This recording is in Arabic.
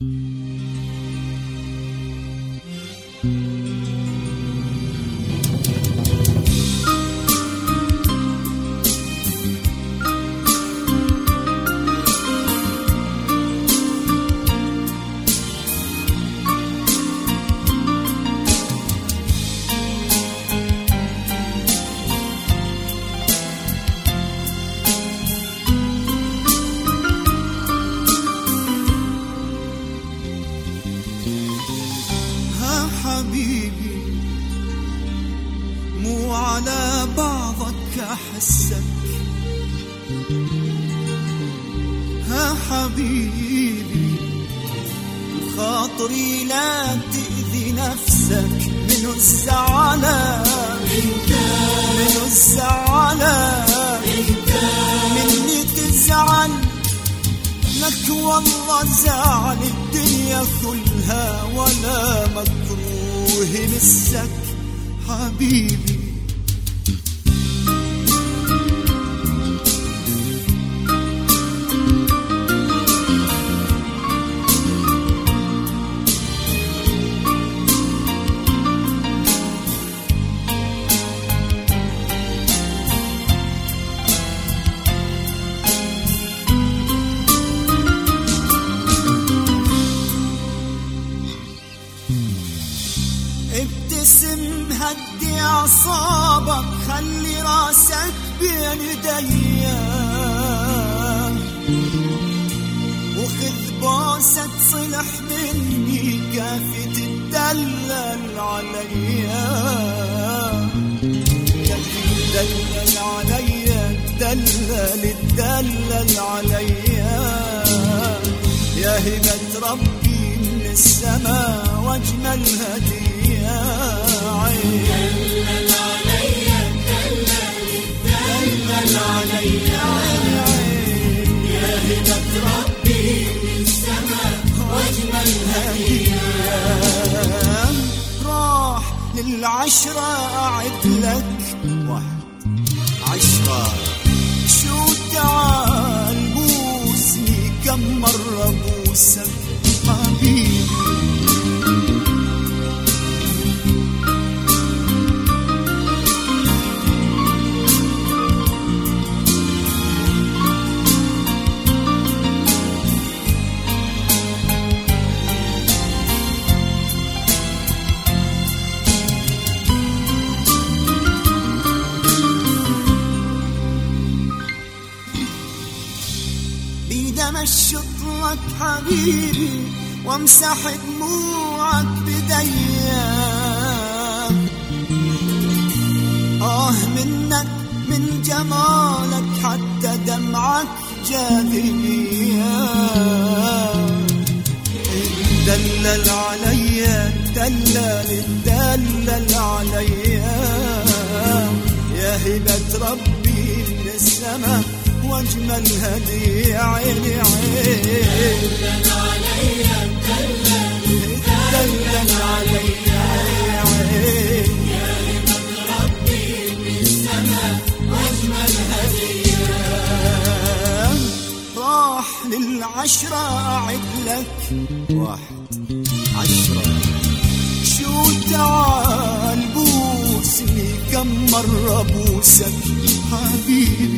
ها حبيبي مو على بعضك أحسك. ها حبيبي خاطري لا تأذي نفسك. من الزعلان من الزعلان مني تزعل لك والله زعل الدنيا كلها ولا مكروه. مسك حبيبي. ابتسم هدي اعصابك خلي راسك بين ايديا وخذ بوسة صلح مني كافي تدلل عليا. تدلل عليا تدلل تدلل عليا. يا هبة ربي من السماء واجمل هدية للعشرة أعد لك واحد. عشرة. بيد امشط لك حبيبي وامسح دموعك بديا آه منك من جمالك حتى دمعك جاذبية. دلل عليا دلل دلل عليا يا هبة ربي من السماء واجمل هدية للعشرة أعد لك واحد. عشرة. شو تعال بوسني كم مرة بوسك؟ حبيبي